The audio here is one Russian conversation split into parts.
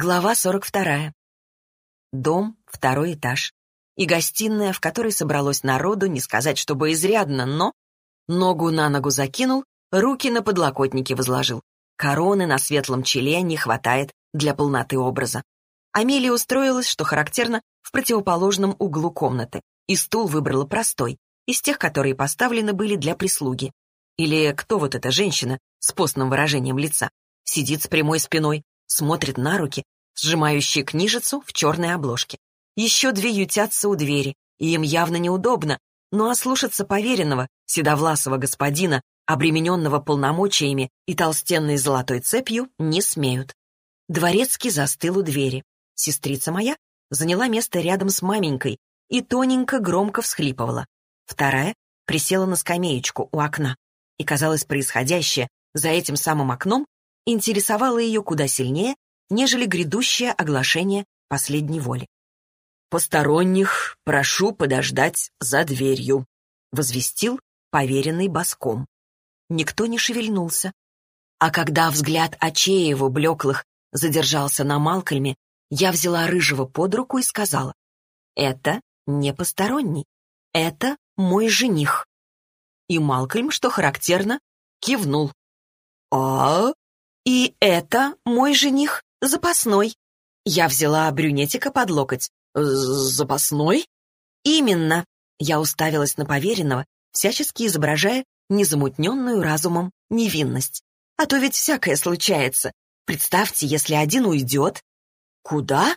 Глава 42. Дом, второй этаж. И гостиная, в которой собралось народу, не сказать, чтобы изрядно, но... Ногу на ногу закинул, руки на подлокотники возложил. Короны на светлом челе не хватает для полноты образа. Амелия устроилась, что характерно, в противоположном углу комнаты, и стул выбрала простой, из тех, которые поставлены были для прислуги. Или кто вот эта женщина с постным выражением лица? Сидит с прямой спиной, смотрит на руки, сжимающие книжицу в черной обложке. Еще две ютятся у двери, и им явно неудобно, но ослушаться поверенного, седовласого господина, обремененного полномочиями и толстенной золотой цепью, не смеют. Дворецкий застыл у двери. Сестрица моя заняла место рядом с маменькой и тоненько громко всхлипывала. Вторая присела на скамеечку у окна. И, казалось, происходящее за этим самым окном интересовало ее куда сильнее, нежели грядущее оглашение последней воли. «Посторонних прошу подождать за дверью», — возвестил поверенный боском. Никто не шевельнулся. А когда взгляд его блеклых задержался на Малкольме, я взяла Рыжего под руку и сказала, «Это не посторонний, это мой жених». И Малкольм, что характерно, кивнул. «А?» «И это мой жених, запасной». Я взяла брюнетика под локоть. «Запасной?» «Именно». Я уставилась на поверенного, всячески изображая незамутненную разумом невинность. А то ведь всякое случается. Представьте, если один уйдет. Куда?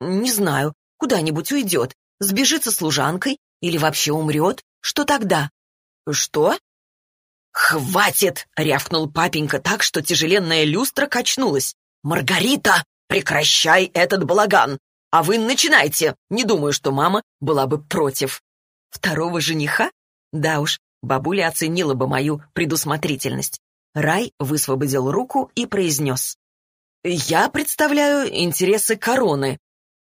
Не знаю. Куда-нибудь уйдет. Сбежится служанкой или вообще умрет. Что тогда? Что? «Хватит!» — рявкнул папенька так, что тяжеленная люстра качнулась. «Маргарита, прекращай этот балаган! А вы начинайте! Не думаю, что мама была бы против». «Второго жениха? Да уж, бабуля оценила бы мою предусмотрительность». Рай высвободил руку и произнес. «Я представляю интересы короны»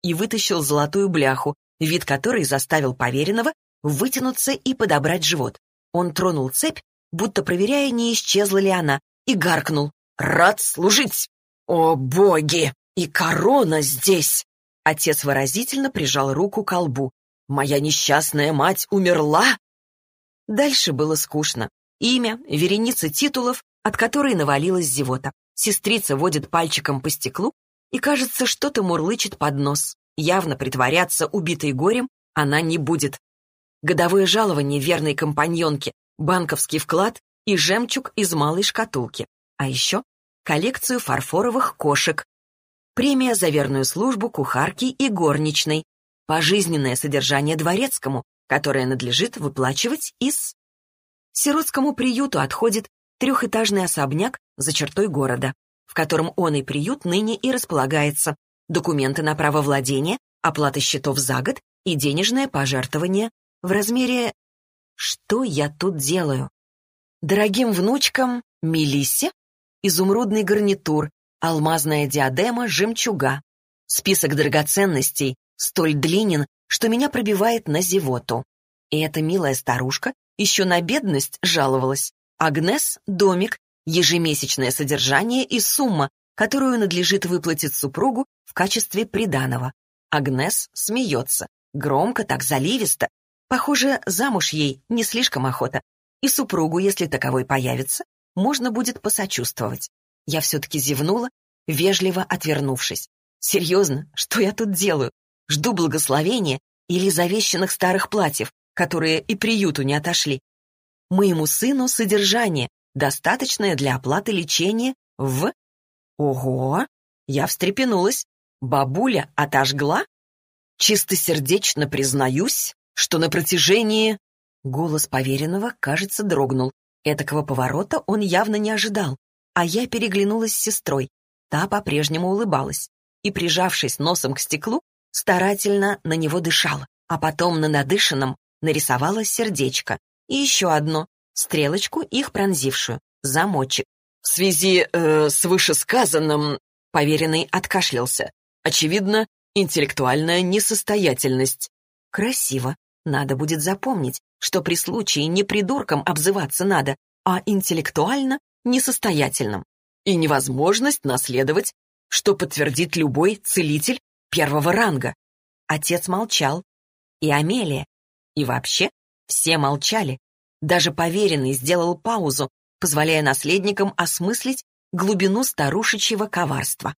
и вытащил золотую бляху, вид которой заставил поверенного вытянуться и подобрать живот. Он тронул цепь, будто проверяя, не исчезла ли она, и гаркнул. «Рад служить! О, боги! И корона здесь!» Отец выразительно прижал руку к колбу. «Моя несчастная мать умерла?» Дальше было скучно. Имя, вереница титулов, от которой навалилась зевота. Сестрица водит пальчиком по стеклу и, кажется, что-то мурлычет под нос. Явно притворяться убитой горем она не будет. Годовое жалование верной компаньонке банковский вклад и жемчуг из малой шкатулки. А еще коллекцию фарфоровых кошек. Премия за верную службу кухарки и горничной. Пожизненное содержание дворецкому, которое надлежит выплачивать из... Сиротскому приюту отходит трехэтажный особняк за чертой города, в котором он и приют ныне и располагается, документы на право владения, оплата счетов за год и денежное пожертвование в размере что я тут делаю? Дорогим внучкам Мелиссе изумрудный гарнитур, алмазная диадема, жемчуга. Список драгоценностей столь длинен, что меня пробивает на зевоту. И эта милая старушка еще на бедность жаловалась. Агнес — домик, ежемесячное содержание и сумма, которую надлежит выплатить супругу в качестве приданого. Агнес смеется, громко, так заливисто, Похоже, замуж ей не слишком охота, и супругу, если таковой появится, можно будет посочувствовать. Я все-таки зевнула, вежливо отвернувшись. Серьезно, что я тут делаю? Жду благословения или завещанных старых платьев, которые и приюту не отошли. Моему сыну содержание, достаточное для оплаты лечения в... Ого! Я встрепенулась. Бабуля отожгла? Чистосердечно признаюсь, что на протяжении... Голос поверенного, кажется, дрогнул. Этакого поворота он явно не ожидал. А я переглянулась с сестрой. Та по-прежнему улыбалась. И, прижавшись носом к стеклу, старательно на него дышала. А потом на надышанном нарисовала сердечко. И еще одно, стрелочку, их пронзившую, замочек. В связи э, с вышесказанным поверенный откашлялся. Очевидно, интеллектуальная несостоятельность. Красиво. Надо будет запомнить, что при случае не придурком обзываться надо, а интеллектуально несостоятельным. И невозможность наследовать что подтвердит любой целитель первого ранга. Отец молчал. И Амелия. И вообще все молчали. Даже поверенный сделал паузу, позволяя наследникам осмыслить глубину старушечьего коварства.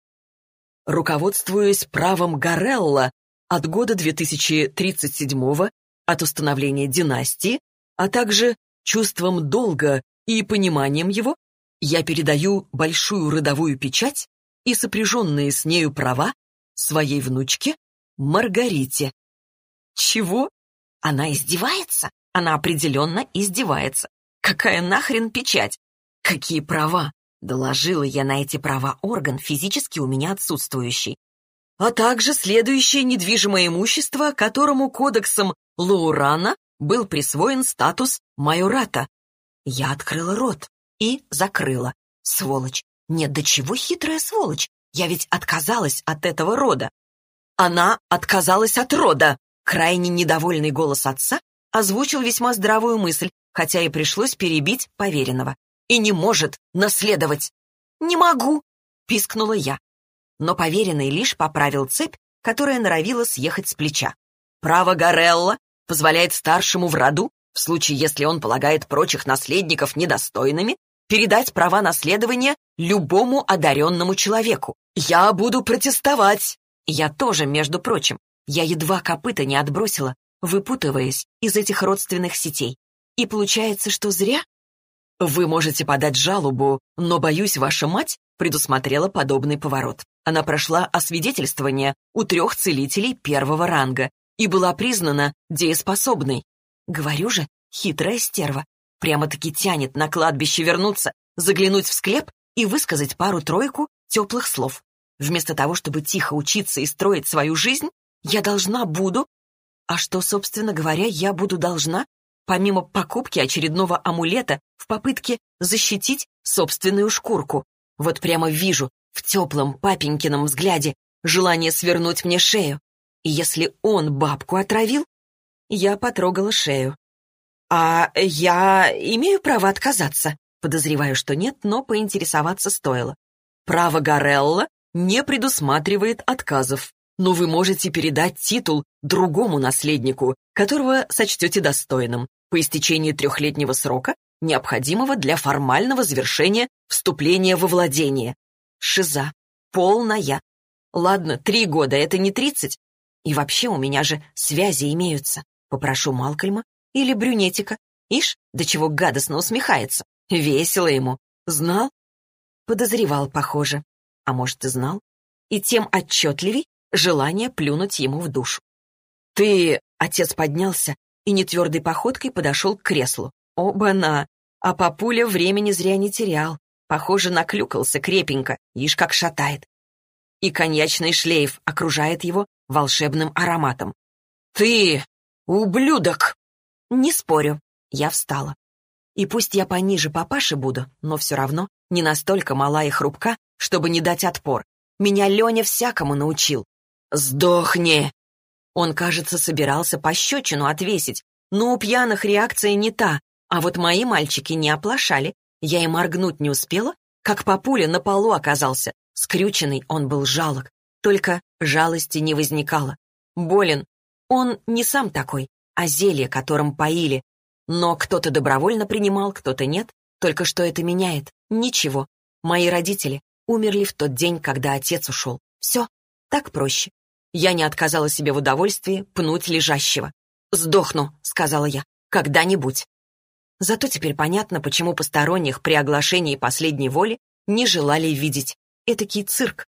Руководствуясь правом Гарелла от года 2037 от установления династии, а также чувством долга и пониманием его, я передаю большую родовую печать и сопряженные с нею права своей внучке Маргарите. Чего? Она издевается? Она определенно издевается. Какая нахрен печать? Какие права? Доложила я на эти права орган, физически у меня отсутствующий. А также следующее недвижимое имущество, которому кодексом Лаурана был присвоен статус майората. Я открыла рот и закрыла. Сволочь. Нет, до чего хитрая сволочь. Я ведь отказалась от этого рода. Она отказалась от рода. Крайне недовольный голос отца озвучил весьма здравую мысль, хотя и пришлось перебить поверенного. И не может наследовать. «Не могу!» — пискнула я. Но поверенный лишь поправил цепь, которая норовила съехать с плеча. «Право Гарелла позволяет старшему в роду, в случае, если он полагает прочих наследников недостойными, передать права наследования любому одаренному человеку. Я буду протестовать!» Я тоже, между прочим. Я едва копыта не отбросила, выпутываясь из этих родственных сетей. И получается, что зря? Вы можете подать жалобу, но, боюсь, ваша мать предусмотрела подобный поворот. Она прошла освидетельствование у трех целителей первого ранга и была признана дееспособной. Говорю же, хитрая стерва. Прямо-таки тянет на кладбище вернуться, заглянуть в склеп и высказать пару-тройку теплых слов. Вместо того, чтобы тихо учиться и строить свою жизнь, я должна буду... А что, собственно говоря, я буду должна, помимо покупки очередного амулета в попытке защитить собственную шкурку? Вот прямо вижу, в теплом папенькином взгляде, желание свернуть мне шею. Если он бабку отравил, я потрогала шею. «А я имею право отказаться?» Подозреваю, что нет, но поинтересоваться стоило. «Право Гарелла не предусматривает отказов, но вы можете передать титул другому наследнику, которого сочтете достойным, по истечении трехлетнего срока, необходимого для формального завершения вступления во владение. Шиза. Полная. Ладно, три года, это не тридцать. И вообще у меня же связи имеются. Попрошу Малкольма или брюнетика. Ишь, до чего гадостно усмехается. Весело ему. Знал? Подозревал, похоже а может и знал, и тем отчетливей желание плюнуть ему в душу. «Ты...» — отец поднялся и нетвердой походкой подошел к креслу. «Оба-на!» А папуля времени зря не терял. Похоже, наклюкался крепенько, ишь как шатает. И коньячный шлейф окружает его волшебным ароматом. «Ты... ублюдок!» «Не спорю». Я встала. И пусть я пониже папаши буду, но все равно не настолько мала и хрупка, чтобы не дать отпор. Меня Леня всякому научил. «Сдохни!» Он, кажется, собирался пощечину отвесить, но у пьяных реакция не та, а вот мои мальчики не оплошали. Я и моргнуть не успела, как папуля на полу оказался. Скрюченный он был жалок, только жалости не возникало. Болен. Он не сам такой, а зелье, которым поили. Но кто-то добровольно принимал, кто-то нет. Только что это меняет? Ничего. Мои родители умерли в тот день, когда отец ушел. Все, так проще. Я не отказала себе в удовольствии пнуть лежащего. «Сдохну», — сказала я, — «когда-нибудь». Зато теперь понятно, почему посторонних при оглашении последней воли не желали видеть. Этакий цирк.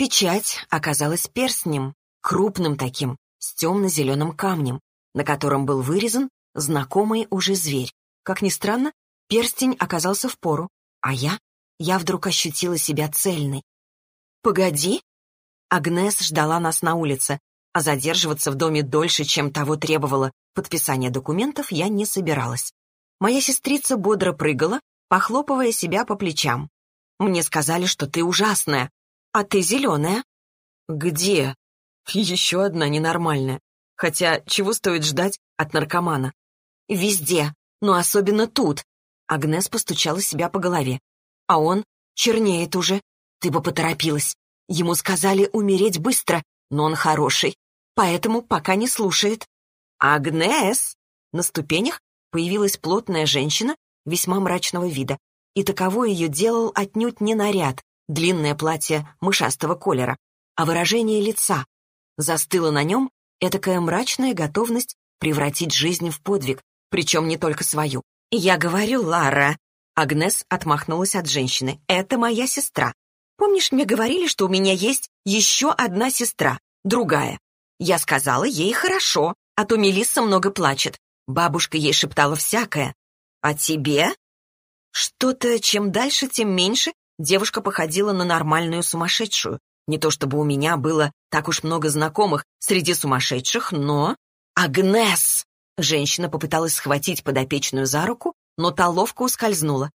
Печать оказалась перстнем, крупным таким, с темно-зеленым камнем, на котором был вырезан знакомый уже зверь. Как ни странно, Перстень оказался в пору, а я? Я вдруг ощутила себя цельной. «Погоди!» Агнес ждала нас на улице, а задерживаться в доме дольше, чем того требовало подписание документов, я не собиралась. Моя сестрица бодро прыгала, похлопывая себя по плечам. «Мне сказали, что ты ужасная, а ты зеленая». «Где?» «Еще одна ненормальная. Хотя чего стоит ждать от наркомана?» «Везде, но особенно тут», Агнес постучала себя по голове. А он чернеет уже. Ты бы поторопилась. Ему сказали умереть быстро, но он хороший, поэтому пока не слушает. Агнес! На ступенях появилась плотная женщина весьма мрачного вида, и таково ее делал отнюдь не наряд, длинное платье мышастого колера, а выражение лица. Застыла на нем этакая мрачная готовность превратить жизнь в подвиг, причем не только свою. «Я говорю, Лара...» Агнес отмахнулась от женщины. «Это моя сестра. Помнишь, мне говорили, что у меня есть еще одна сестра, другая? Я сказала ей хорошо, а то Мелисса много плачет. Бабушка ей шептала всякое. А тебе? Что-то, чем дальше, тем меньше девушка походила на нормальную сумасшедшую. Не то чтобы у меня было так уж много знакомых среди сумасшедших, но... «Агнес!» Женщина попыталась схватить подопечную за руку, но та ловко ускользнула.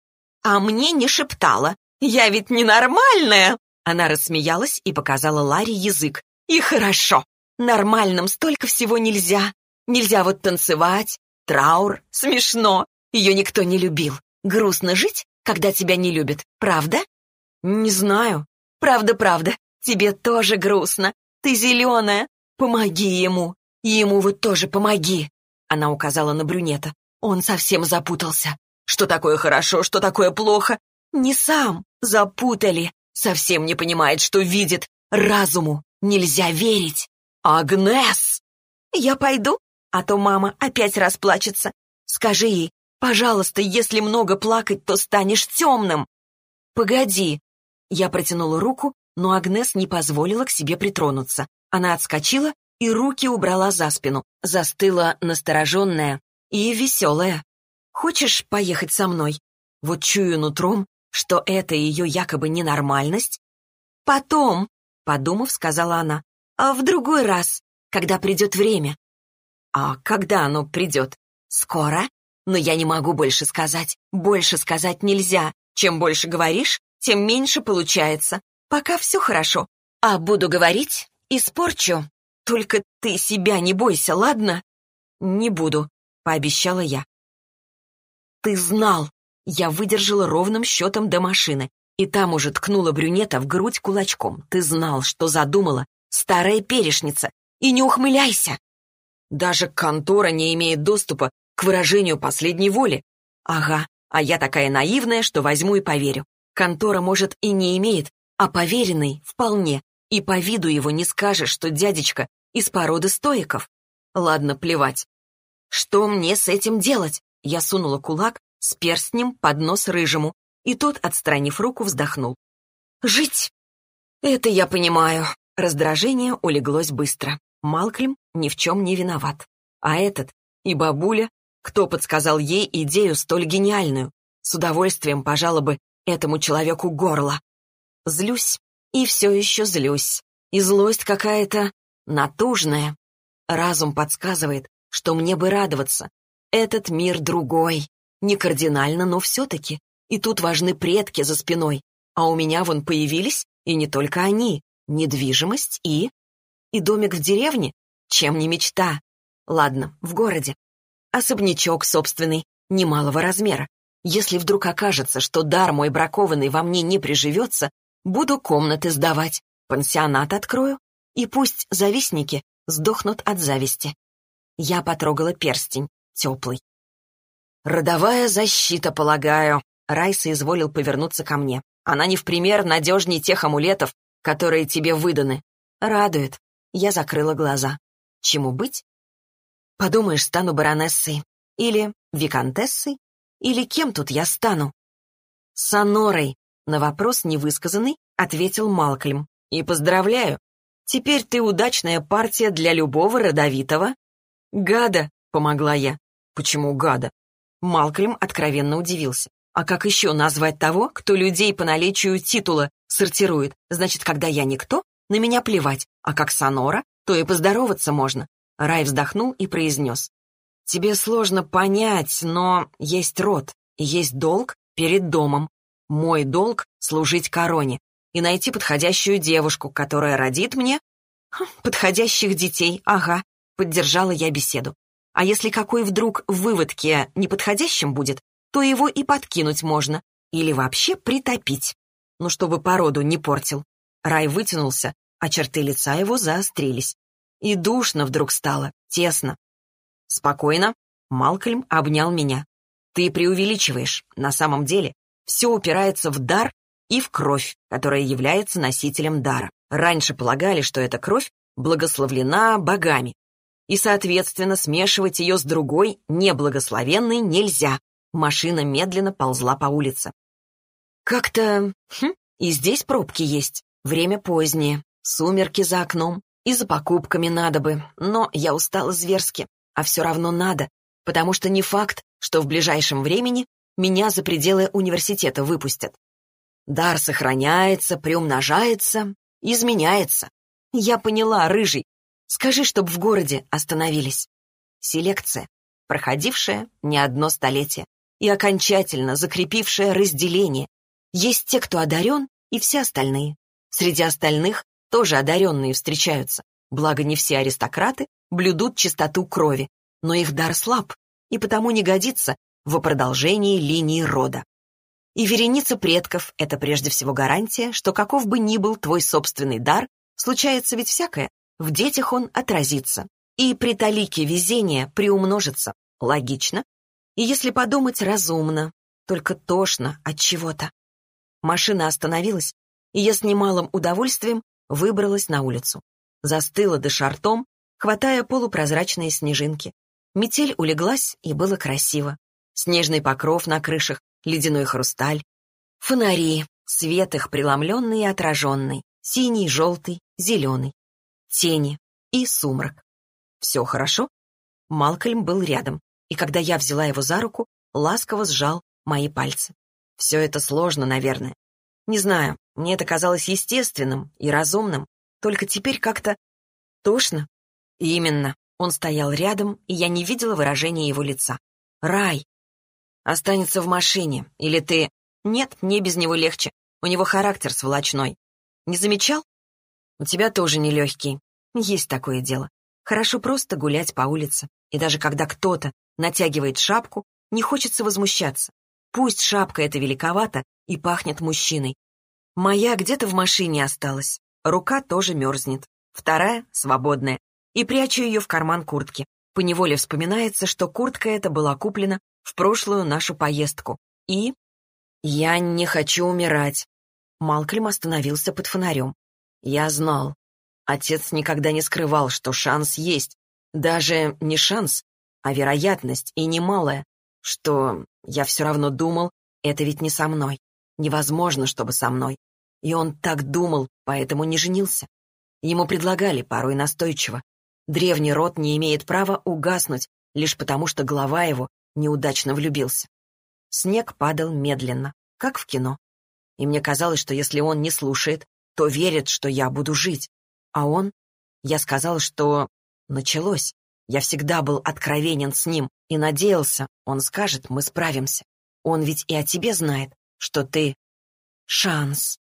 «А мне не шептала. Я ведь ненормальная!» Она рассмеялась и показала Ларе язык. «И хорошо. Нормальным столько всего нельзя. Нельзя вот танцевать. Траур. Смешно. Ее никто не любил. Грустно жить, когда тебя не любят, правда?» «Не знаю». «Правда-правда. Тебе тоже грустно. Ты зеленая. Помоги ему. Ему вот тоже помоги. Она указала на брюнета. Он совсем запутался. Что такое хорошо, что такое плохо? Не сам. Запутали. Совсем не понимает, что видит. Разуму нельзя верить. Агнес! Я пойду, а то мама опять расплачется. Скажи ей, пожалуйста, если много плакать, то станешь темным. Погоди. Я протянула руку, но Агнес не позволила к себе притронуться. Она отскочила и руки убрала за спину, застыла настороженная и веселая. «Хочешь поехать со мной?» Вот чую нутром, что это ее якобы ненормальность. «Потом», — подумав, сказала она, «а в другой раз, когда придет время». «А когда оно придет?» «Скоро? Но я не могу больше сказать. Больше сказать нельзя. Чем больше говоришь, тем меньше получается. Пока все хорошо. А буду говорить, испорчу. Только ты себя не бойся, ладно? Не буду, пообещала я. Ты знал. Я выдержала ровным счетом до машины, и там уже ткнула брюнета в грудь кулачком. Ты знал, что задумала, старая перешница, и не ухмыляйся. Даже контора не имеет доступа к выражению последней воли. Ага, а я такая наивная, что возьму и поверю. Контора, может, и не имеет, а поверенный вполне, и по виду его не скажешь, что дядечка из породы стоиков. Ладно, плевать. Что мне с этим делать? Я сунула кулак с перстнем под нос рыжему, и тот, отстранив руку, вздохнул. «Жить!» «Это я понимаю». Раздражение улеглось быстро. Малклим ни в чем не виноват. А этот и бабуля, кто подсказал ей идею столь гениальную, с удовольствием пожала бы этому человеку горло. Злюсь. И все еще злюсь. И злость какая-то натужная. Разум подсказывает, что мне бы радоваться. Этот мир другой. Не кардинально, но все-таки. И тут важны предки за спиной. А у меня вон появились, и не только они. Недвижимость и... И домик в деревне? Чем не мечта? Ладно, в городе. Особнячок собственный, немалого размера. Если вдруг окажется, что дар мой бракованный во мне не приживется, Буду комнаты сдавать, пансионат открою, и пусть завистники сдохнут от зависти. Я потрогала перстень, теплый. «Родовая защита, полагаю», — Райса изволил повернуться ко мне. «Она не в пример надежней тех амулетов, которые тебе выданы. Радует». Я закрыла глаза. Чему быть? Подумаешь, стану баронессой. Или виконтессой. Или кем тут я стану? Сонорой, на вопрос невысказанный ответил Малкольм. «И поздравляю. Теперь ты удачная партия для любого родовитого». «Гада», — помогла я. «Почему гада?» Малкольм откровенно удивился. «А как еще назвать того, кто людей по наличию титула сортирует? Значит, когда я никто, на меня плевать, а как Сонора, то и поздороваться можно». Рай вздохнул и произнес. «Тебе сложно понять, но есть род, и есть долг перед домом. Мой долг — служить короне и найти подходящую девушку, которая родит мне... Хм, подходящих детей, ага, поддержала я беседу. А если какой вдруг в выводке неподходящим будет, то его и подкинуть можно, или вообще притопить. ну, чтобы породу не портил. Рай вытянулся, а черты лица его заострились. И душно вдруг стало, тесно. Спокойно. Малкольм обнял меня. Ты преувеличиваешь. На самом деле все упирается в дар и в кровь, которая является носителем дара. Раньше полагали, что эта кровь благословлена богами. И, соответственно, смешивать ее с другой, неблагословенной, нельзя. Машина медленно ползла по улице. Как-то... Хм, и здесь пробки есть. Время позднее, сумерки за окном. И за покупками надо бы, но я устала зверски. А все равно надо, потому что не факт, что в ближайшем времени меня за пределы университета выпустят. Дар сохраняется, приумножается, изменяется. Я поняла, рыжий. Скажи, чтоб в городе остановились. Селекция, проходившая не одно столетие и окончательно закрепившая разделение. Есть те, кто одарен, и все остальные. Среди остальных тоже одаренные встречаются. Благо, не все аристократы блюдут чистоту крови, но их дар слаб и потому не годится в продолжении линии рода. И вереница предков — это прежде всего гарантия, что каков бы ни был твой собственный дар, случается ведь всякое, в детях он отразится. И при талике везения приумножится. Логично. И если подумать разумно, только тошно от чего-то. Машина остановилась, и я с немалым удовольствием выбралась на улицу. Застыла дыша ртом, хватая полупрозрачные снежинки. Метель улеглась, и было красиво. Снежный покров на крышах, ледяной хрусталь. Фонари, свет их преломленный и отраженный, синий, желтый, зеленый. Тени и сумрак. Все хорошо? Малкольм был рядом, и когда я взяла его за руку, ласково сжал мои пальцы. Все это сложно, наверное. Не знаю, мне это казалось естественным и разумным, только теперь как-то тошно. Именно, он стоял рядом, и я не видела выражения его лица. Рай, Останется в машине. Или ты... Нет, мне без него легче. У него характер сволочной. Не замечал? У тебя тоже нелегкий. Есть такое дело. Хорошо просто гулять по улице. И даже когда кто-то натягивает шапку, не хочется возмущаться. Пусть шапка эта великовата и пахнет мужчиной. Моя где-то в машине осталась. Рука тоже мерзнет. Вторая — свободная. И прячу ее в карман куртки. Поневоле вспоминается, что куртка эта была куплена в прошлую нашу поездку. И... Я не хочу умирать. Малкольм остановился под фонарем. Я знал. Отец никогда не скрывал, что шанс есть. Даже не шанс, а вероятность, и немалая. Что я все равно думал, это ведь не со мной. Невозможно, чтобы со мной. И он так думал, поэтому не женился. Ему предлагали, порой настойчиво. Древний род не имеет права угаснуть, лишь потому что глава его неудачно влюбился. Снег падал медленно, как в кино. И мне казалось, что если он не слушает, то верит, что я буду жить. А он... Я сказал, что... Началось. Я всегда был откровенен с ним и надеялся, он скажет, мы справимся. Он ведь и о тебе знает, что ты... Шанс.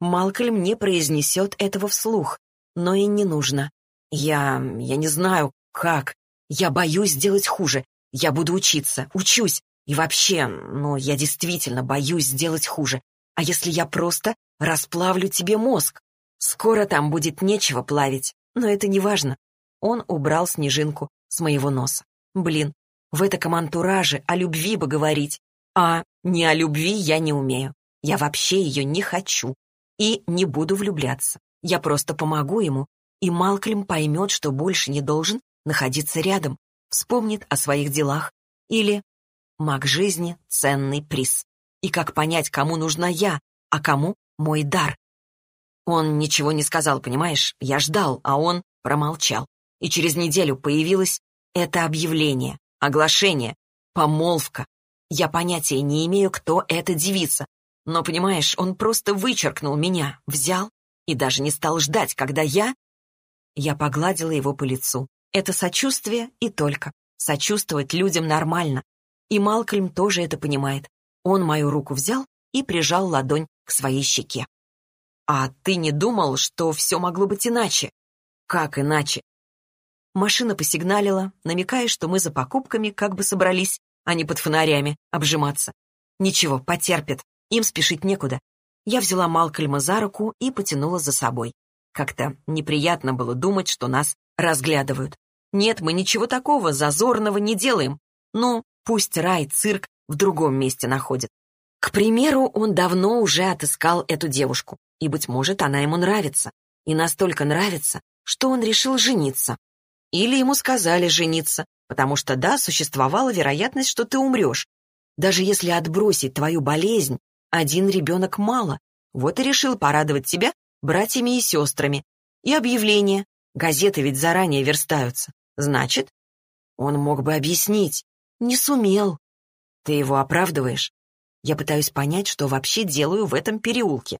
Малкольм не произнесет этого вслух, но и не нужно. Я... я не знаю, как. Я боюсь сделать хуже. Я буду учиться, учусь. И вообще, ну, я действительно боюсь сделать хуже. А если я просто расплавлю тебе мозг? Скоро там будет нечего плавить, но это не важно. Он убрал снежинку с моего носа. Блин, в этом антураже о любви бы говорить. А не о любви я не умею. Я вообще ее не хочу. И не буду влюбляться. Я просто помогу ему, и Малкольм поймет, что больше не должен находиться рядом, вспомнит о своих делах. Или «Маг жизни — ценный приз». И как понять, кому нужна я, а кому мой дар? Он ничего не сказал, понимаешь? Я ждал, а он промолчал. И через неделю появилось это объявление, оглашение, помолвка. Я понятия не имею, кто эта девица. Но, понимаешь, он просто вычеркнул меня, взял и даже не стал ждать, когда я... Я погладила его по лицу. Это сочувствие и только. Сочувствовать людям нормально. И Малкольм тоже это понимает. Он мою руку взял и прижал ладонь к своей щеке. «А ты не думал, что все могло быть иначе?» «Как иначе?» Машина посигналила, намекая, что мы за покупками как бы собрались, а не под фонарями обжиматься. Ничего, потерпят, им спешить некуда. Я взяла Малкольма за руку и потянула за собой. Как-то неприятно было думать, что нас разглядывают. Нет, мы ничего такого зазорного не делаем. Ну, пусть рай, цирк в другом месте находит. К примеру, он давно уже отыскал эту девушку, и, быть может, она ему нравится. И настолько нравится, что он решил жениться. Или ему сказали жениться, потому что, да, существовала вероятность, что ты умрешь. Даже если отбросить твою болезнь, один ребенок мало. Вот и решил порадовать тебя братьями и сестрами. И объявление. Газеты ведь заранее верстаются. Значит, он мог бы объяснить. Не сумел. Ты его оправдываешь? Я пытаюсь понять, что вообще делаю в этом переулке.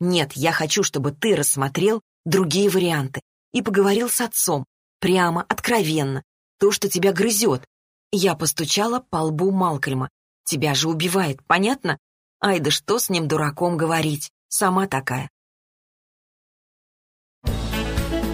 Нет, я хочу, чтобы ты рассмотрел другие варианты и поговорил с отцом. Прямо, откровенно. То, что тебя грызет. Я постучала по лбу Малкольма. Тебя же убивает, понятно? Ай, да что с ним дураком говорить? Сама такая.